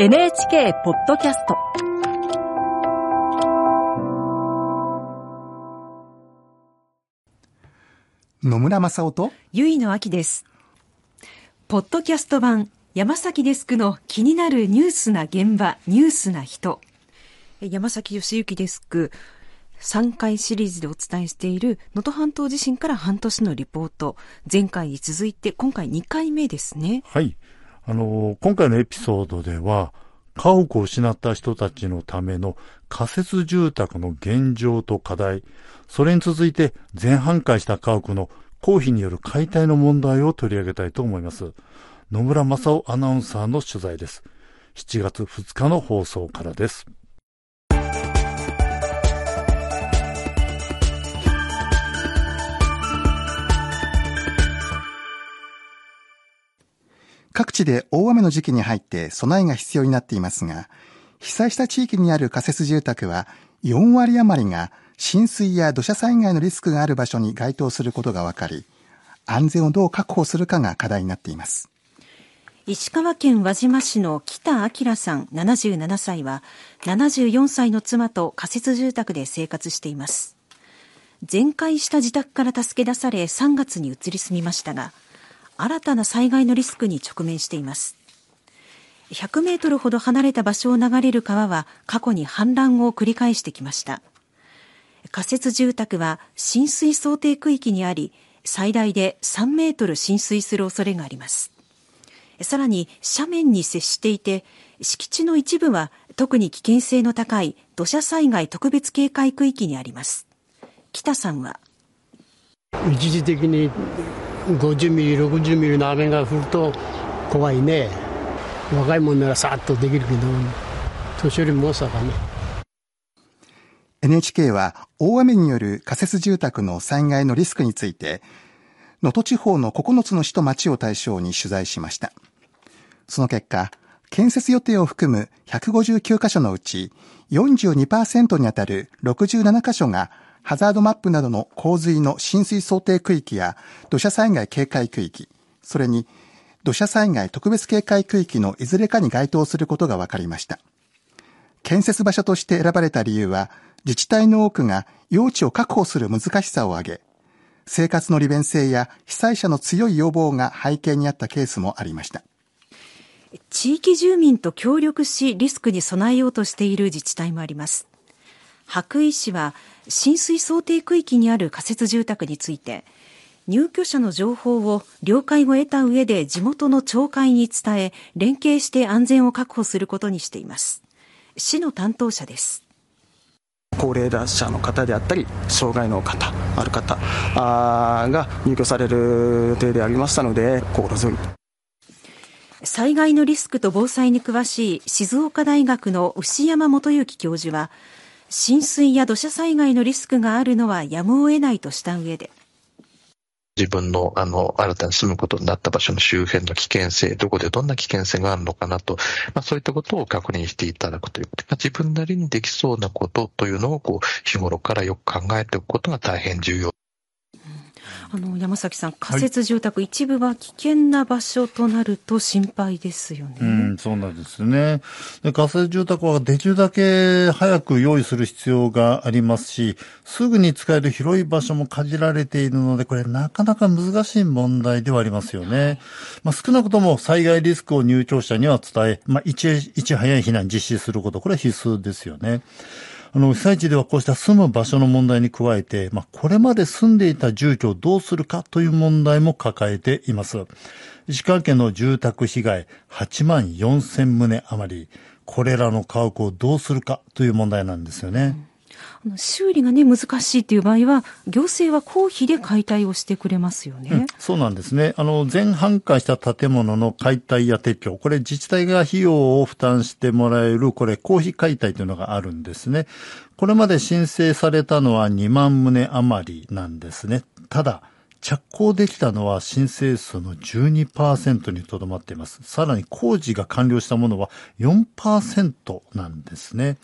NHK ポッドキャスト野村正夫とゆいのあきです。ポッドキャスト版山崎デスクの気になるニュースな現場、ニュースな人。山崎義之デスク、3回シリーズでお伝えしている能登半島地震から半年のリポート。前回に続いて今回2回目ですね。はい。あの、今回のエピソードでは、家屋を失った人たちのための仮設住宅の現状と課題、それに続いて全半壊した家屋の公費による解体の問題を取り上げたいと思います。野村正夫アナウンサーの取材です。7月2日の放送からです。各地で大雨の時期に入って備えが必要になっていますが、被災した地域にある仮設住宅は4割余りが浸水や土砂災害のリスクがある場所に該当することが分かり、安全をどう確保するかが課題になっています。石川県輪島市の北明さん77歳は74歳の妻と仮設住宅で生活しています。全壊した自宅から助け出され3月に移り住みましたが、新たな災害のリスクに直面しています。100メートルほど離れた場所を流れる川は過去に氾濫を繰り返してきました。仮設住宅は浸水想定区域にあり、最大で3メートル浸水する恐れがあります。さらに斜面に接していて、敷地の一部は特に危険性の高い土砂災害特別警戒区域にあります。北さんは？一時的に50ミリ、60ミリの雨が降ると怖いね。若いもんならさっとできるけど、年寄りもさかね。NHK は大雨による仮設住宅の災害のリスクについて、能登地方の9つの市と町を対象に取材しました。その結果、建設予定を含む159カ所のうち42%にあたる67カ所がハザードマップなどの洪水の浸水想定区域や土砂災害警戒区域、それに土砂災害特別警戒区域のいずれかに該当することが分かりました。建設場所として選ばれた理由は、自治体の多くが用地を確保する難しさを挙げ、生活の利便性や被災者の強い要望が背景にあったケースもありました。地域住民と協力しリスクに備えようとしている自治体もあります。白衣市は浸水想定区域にある仮設住宅について、入居者の情報を了解を得た上で地元の町会に伝え、連携して安全を確保することにしています。市の担当者です。高齢者の方であったり、障害の方、ある方あが入居される予定でありましたので、心強い。災害のリスクと防災に詳しい静岡大学の牛山元幸教授は、浸水や土砂災害のリスクがあるのはやむを得ないとした上で、自分の、あの、新たに住むことになった場所の周辺の危険性、どこでどんな危険性があるのかなと、まあそういったことを確認していただくということ。まあ、自分なりにできそうなことというのを、こう、日頃からよく考えておくことが大変重要。あの山崎さん、仮設住宅、一部は危険な場所となると心配ですよね。うん、そうなんですね。で仮設住宅はできるだけ早く用意する必要がありますし、すぐに使える広い場所も限られているので、これなかなか難しい問題ではありますよね。まあ、少なくとも災害リスクを入居者には伝え、まあ、いちいち早い避難実施すること、これは必須ですよね。あの、被災地ではこうした住む場所の問題に加えて、まあ、これまで住んでいた住居をどうするかという問題も抱えています。石川県の住宅被害8万4千棟余り、これらの家屋をどうするかという問題なんですよね。あの修理がね、難しいという場合は、行政は公費で解体をしてくれますよね。うん、そうなんですね。あの、全半壊した建物の解体や撤去、これ自治体が費用を負担してもらえる、これ公費解体というのがあるんですね。これまで申請されたのは2万棟余りなんですね。ただ、着工できたのは申請数の12%にとどまっています。さらに工事が完了したものは4%なんですね。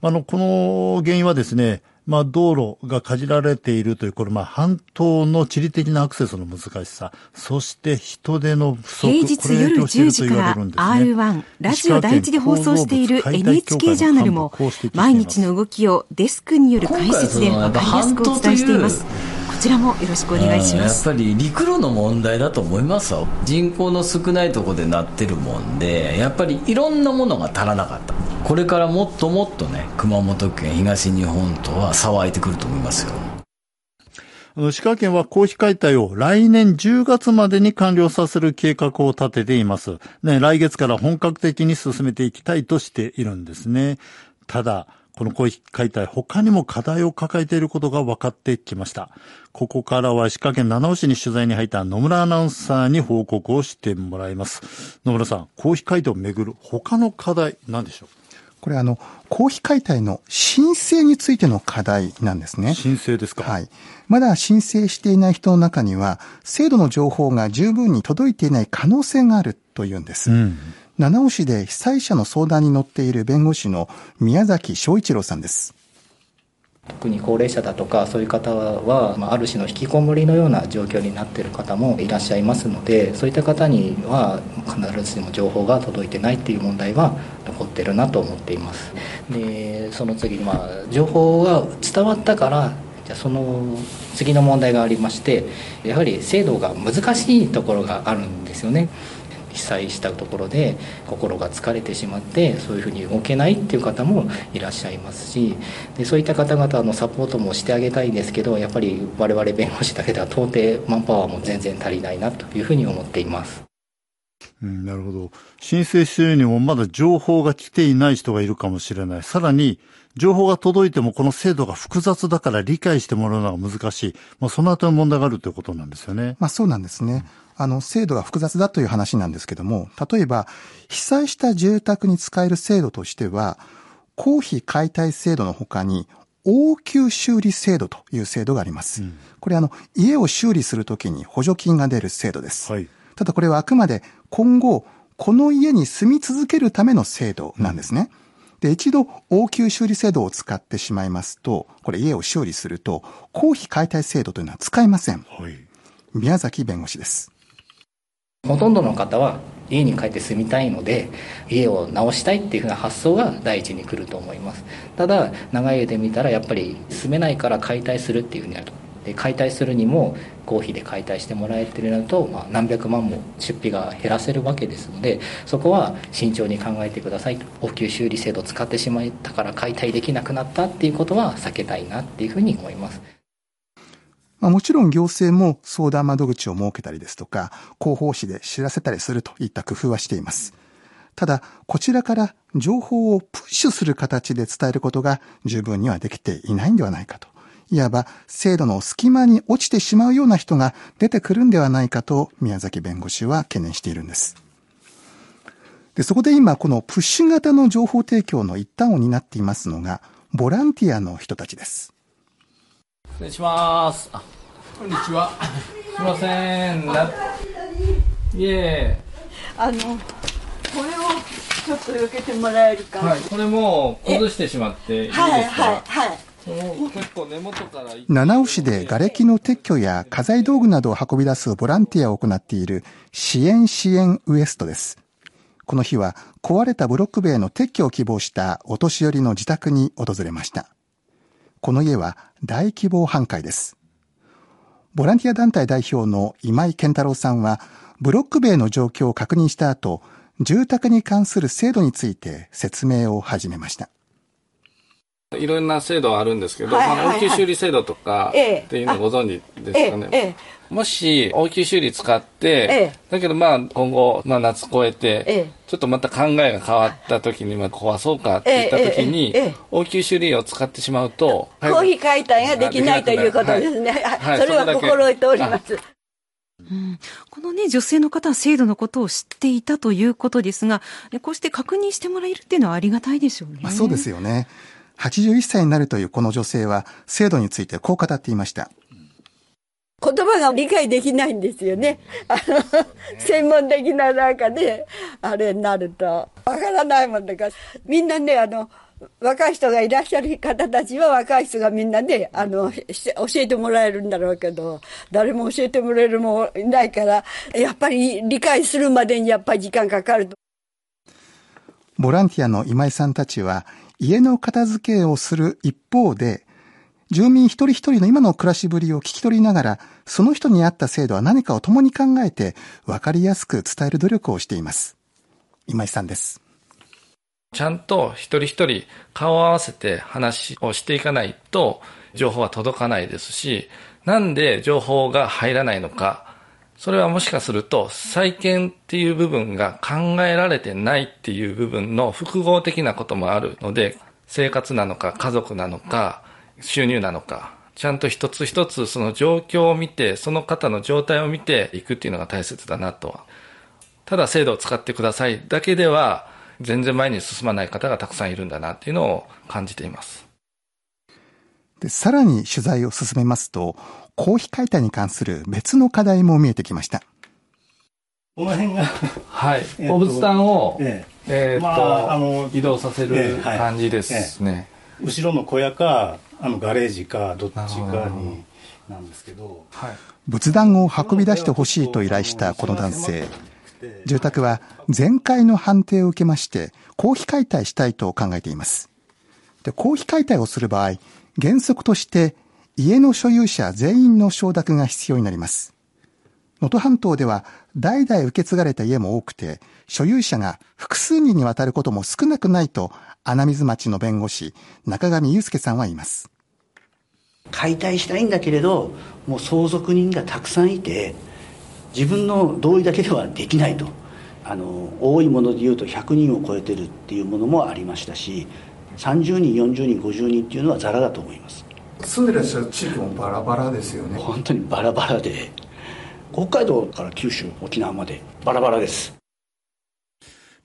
あの、この原因はですね、まあ、道路がかじられているという、これ、まあ、半島の地理的なアクセスの難しさ、そして人手の不足、平日夜10時から R1、ラジオ第一で放送している NHK ジャーナルも、毎日の動きをデスクによる解説で分かりやすくお伝えしています。こちらもよろしくお願いしますやっぱり陸路の問題だと思いますわ人口の少ないところでなってるもんでやっぱりいろんなものが足らなかったこれからもっともっとね熊本県東日本とは騒いでくると思いますよ石川県は公費解体を来年10月までに完了させる計画を立てています。ね、来月から本格的に進めていきたいとしているんですね。ただ、この公費解体、他にも課題を抱えていることが分かってきました。ここからは石川県七尾市に取材に入った野村アナウンサーに報告をしてもらいます。野村さん、公費解体をめぐる他の課題、何でしょう？これあの、公費解体の申請についての課題なんですね。申請ですか？はい。まだ申請していない人の中には、制度の情報が十分に届いていない可能性があるというんです。うん七尾市で被災者の相談に乗っている弁護士の宮崎翔一郎さんです。特に高齢者だとかそういう方は、まあ、る種の引きこもりのような状況になっている方もいらっしゃいますのでそういった方には必ずしも情報が届いてないっていう問題は残ってるなと思っています。でその次、まあ、情報が伝わったからじゃその次の問題がありましてやはり制度が難しいところがあるんですよね。被災したところで心が疲れてしまってそういうふうに動けないっていう方もいらっしゃいますしでそういった方々のサポートもしてあげたいですけどやっぱり我々弁護士だけでは到底マンパワーも全然足りないなというふうに思っています。うん、なるほど。申請しているにもまだ情報が来ていない人がいるかもしれない。さらに、情報が届いてもこの制度が複雑だから理解してもらうのが難しい。まあ、そのあたり問題があるということなんですよね。まあ、そうなんですね。あの、制度が複雑だという話なんですけども、例えば、被災した住宅に使える制度としては、公費解体制度の他に、応急修理制度という制度があります。うん、これあの、家を修理するときに補助金が出る制度です。はい、ただこれはあくまで今後、この家に住み続けるための制度なんですね。うん、で、一度応急修理制度を使ってしまいますと、これ家を修理すると、公費解体制度というのは使えません。はい、宮崎弁護士です。ほとんどの方は家に帰って住みたいので家を直したいっていうふうな発想が第一に来ると思います。ただ長い家で見たらやっぱり住めないから解体するっていうふうになると。で解体するにも公費で解体してもらえてるのと、まあ、何百万も出費が減らせるわけですのでそこは慎重に考えてくださいと。応急修理制度を使ってしまったから解体できなくなったっていうことは避けたいなっていうふうに思います。まあ、もちろん行政も相談窓口を設けたりですとか、広報誌で知らせたりするといった工夫はしています。ただ、こちらから情報をプッシュする形で伝えることが十分にはできていないんではないかと。いわば制度の隙間に落ちてしまうような人が出てくるんではないかと宮崎弁護士は懸念しているんです。でそこで今このプッシュ型の情報提供の一端を担っていますのがボランティアの人たちです。失礼します。こんにちは。すみません。な。いえ。あの、これをちょっと避けてもらえるか。はい、これも崩してしまっていいですか？はい、はい、はい。結構根元から七尾市で瓦礫の撤去や家財道具などを運び出すボランティアを行っている支援支援ウエストです。この日は壊れたブロック塀の撤去を希望したお年寄りの自宅に訪れました。この家は大規模半壊です。ボランティア団体代表の今井健太郎さんは、ブロック塀の状況を確認した後、住宅に関する制度について説明を始めました。いろんな制度はあるんですけど、はいはいはい、まあ、応急修理制度とかっていうのをご存知ですかね。えええ、もし応急修理使って、だけどまあ今後、まあ、夏越えて、ちょっとまた考えが変わった時に、まあ、壊そうかって言った時に、応急修理を使ってしまうと、コーヒー解体ができないということですね。はい、それは心得ております。うん、このね、女性の方は制度のことを知っていたということですが、こうして確認してもらえるっていうのはありがたいでしょうね。まあ、そうですよね。81歳になるというこの女性は制度についてこう語っていました。言葉が理解できないんですよね。あの、専門的ななんかね、あれになると、わからないもんだから、みんなね、あの、若い人がいらっしゃる方たちは若い人がみんなで、あの、教えてもらえるんだろうけど、誰も教えてもらえるもいないから、やっぱり理解するまでにやっぱり時間かかると。ボランティアの今井さんたちは、家の片付けをする一方で、住民一人一人の今の暮らしぶりを聞き取りながら、その人に合った制度は何かを共に考えて、分かりやすく伝える努力をしています。今井さんです。ちゃんと一人一人顔を合わせて話をしていかないと、情報は届かないですし、なんで情報が入らないのか、それはもしかすると再建っていう部分が考えられてないっていう部分の複合的なこともあるので、生活なのか家族なのか、収入なのか、ちゃんと一つ一つその状況を見て、その方の状態を見ていくっていうのが大切だなと。ただ制度を使ってくださいだけでは、全然前に進まない方がたくさんいるんだなっていうのを感じています。で、さらに取材を進めますと、公費解体に関する別の課題も見えてきました。この辺が はい、お仏壇を、ええ。えー、まあ、あの移動させる感じですね。後ろの小屋かあのガレージかどっちかになんですけど、はい、仏壇を運び出してほしいと依頼したこの男性。住宅は全壊の判定を受けまして公費解体したいと考えています。で公費解体をする場合原則として家の所有者全員の承諾が必要になります能登半島では代々受け継がれた家も多くて、所有者が複数人にわたることも少なくないと、穴水町の弁護士、中上祐介さんは言います。解体したいんだけれど、もう相続人がたくさんいて、自分の同意だけではできないと。あの多いもので言うと100人を超えてるっていうものもありましたし30人40人50人っていうのはざらだと思います住んでらっしゃる地域もバラバラですよね本当にバラバラで北海道から九州沖縄までバラバラです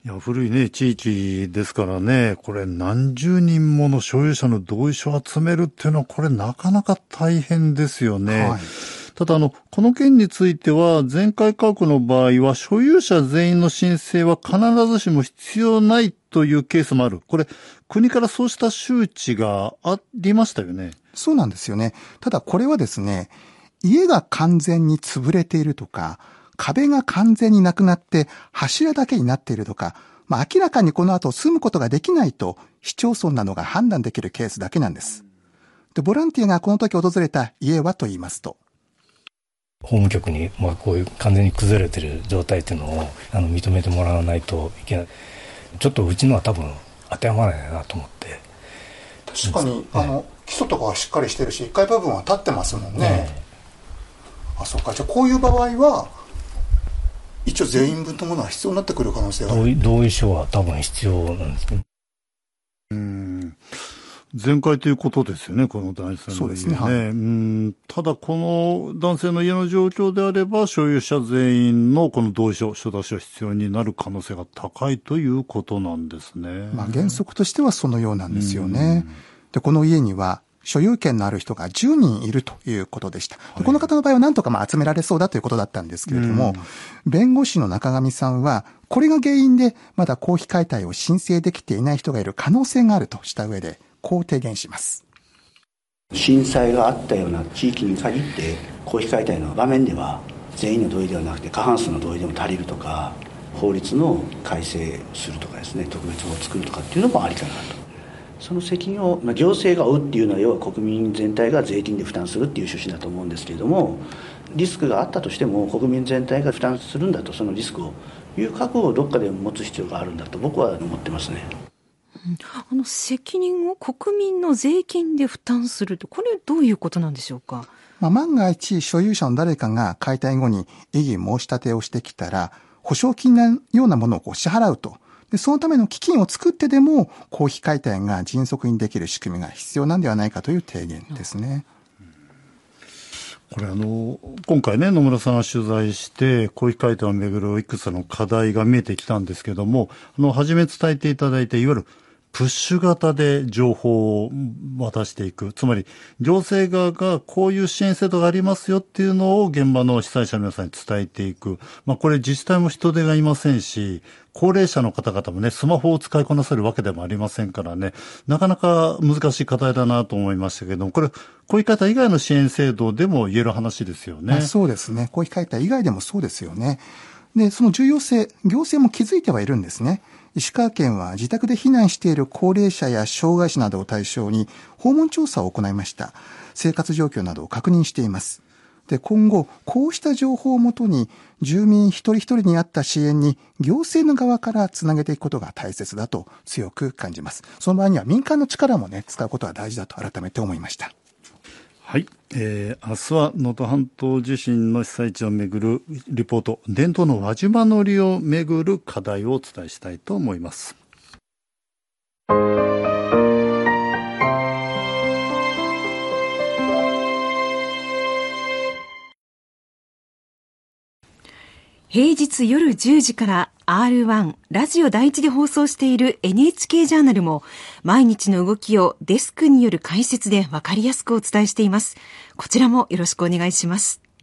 いや、古いね、地域ですからね、これ何十人もの所有者の同意書を集めるっていうのは、これなかなか大変ですよね。はい、ただ、あの、この件については、前回価格の場合は、所有者全員の申請は必ずしも必要ないというケースもある。これ、国からそうした周知がありましたよね。そうなんですよね。ただ、これはですね、家が完全に潰れているとか、壁が完全になくなって柱だけになっているとか、まあ、明らかにこの後住むことができないと市町村などが判断できるケースだけなんです。で、ボランティアがこの時訪れた家はと言いますと、法務局に、まあ、こういう完全に崩れてる状態っていうのをあの認めてもらわないといけない。ちょっとうちのは多分当てはまらないなと思って。確かに、あの、基礎とかはしっかりしてるし、1階部分は立ってますもんね。ねあ、そうか。じゃあこういう場合は、一応全員分のものは必要になってくる可能性がある同意書は多分必要なんですね。うん。全開ということですよね、この男性の家、ね。そうですね。はい、うんただ、この男性の家の状況であれば、所有者全員のこの同意書、書出しは必要になる可能性が高いということなんですね。まあ、原則としてはそのようなんですよね。で、この家には、所有権のある人が10人いるということでした。はい、この方の場合は何とかまあ集められそうだということだったんですけれども、弁護士の中上さんは、これが原因でまだ公費解体を申請できていない人がいる可能性があるとした上で、こう提言します。震災があったような地域に限って、公費解体の場面では、全員の同意ではなくて過半数の同意でも足りるとか、法律の改正するとかですね、特別法を作るとかっていうのもありかなと。その責任を、まあ、行政が負うっていうのは要は国民全体が税金で負担するっていう趣旨だと思うんですけれどもリスクがあったとしても国民全体が負担するんだとそのリスクをいう覚悟をどっかで持つ必要があるんだと僕は思ってますね。あの責任を国民の税金で負担すると、これどういうことなんでしょうか？まあ、万が一所有者の誰かが解体後に異議申し立てをしてきたら、保証金のようなものをこう支払うとで、そのための基金を作ってでも、公費解体が迅速にできる仕組みが必要なんではないかという提言ですね。これあの、今回ね、野村さんが取材して、公費解体をめぐるいくつかの課題が見えてきたんですけども、あの、初め伝えていただいた、いわゆるプッシュ型で情報を渡していく。つまり、行政側がこういう支援制度がありますよっていうのを現場の被災者の皆さんに伝えていく。まあ、これ自治体も人手がいませんし、高齢者の方々もね、スマホを使いこなせるわけでもありませんからね、なかなか難しい課題だなと思いましたけども、これ、こういう方以外の支援制度でも言える話ですよね。そうですね。こういう方以外でもそうですよね。で、その重要性、行政も気づいてはいるんですね。石川県は自宅で避難している高齢者や障害者などを対象に訪問調査を行いました。生活状況などを確認しています。で、今後、こうした情報をもとに、住民一人一人に合った支援に、行政の側からつなげていくことが大切だと強く感じます。その場合には民間の力もね、使うことが大事だと改めて思いました。はい、えー、明日は能登半島地震の被災地をめぐるリポート、伝統の輪島乗りをめぐる課題をお伝えしたいと思います。平日夜10時から R1 ラジオ第一で放送している NHK ジャーナルも毎日の動きをデスクによる解説でわかりやすくお伝えしています。こちらもよろしくお願いします。